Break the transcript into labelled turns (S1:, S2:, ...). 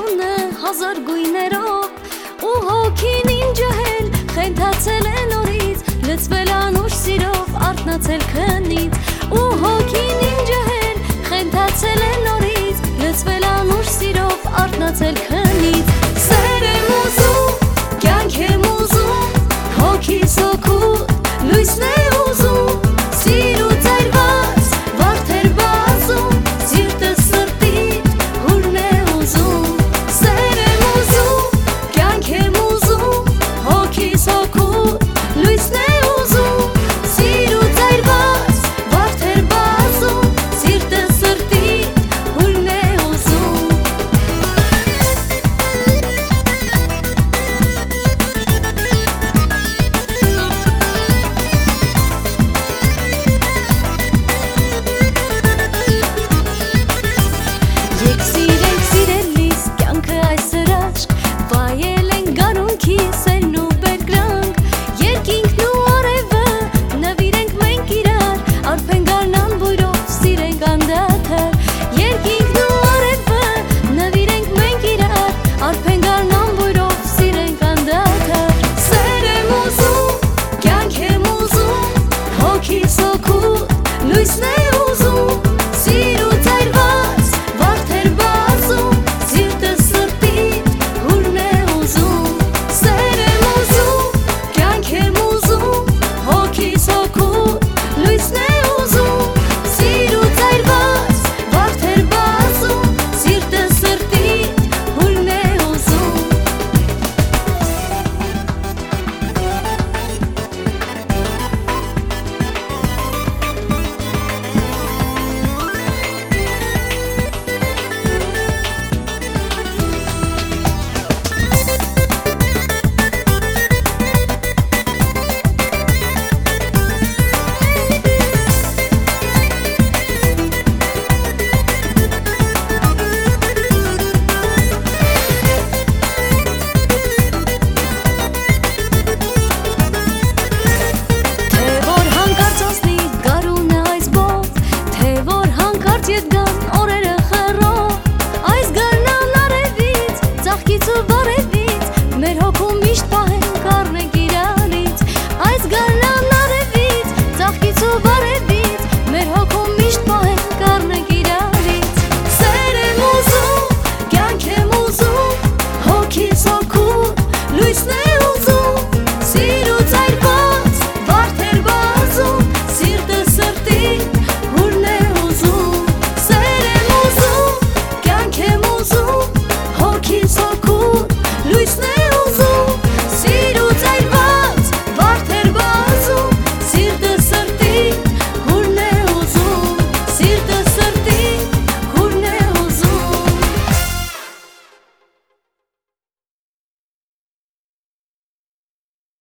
S1: գարունը հազար գույներով Ու հոգին ինջահել խենթացել է նորից Լծվել անուշ սիրով արտնացել քնից Ու հոգին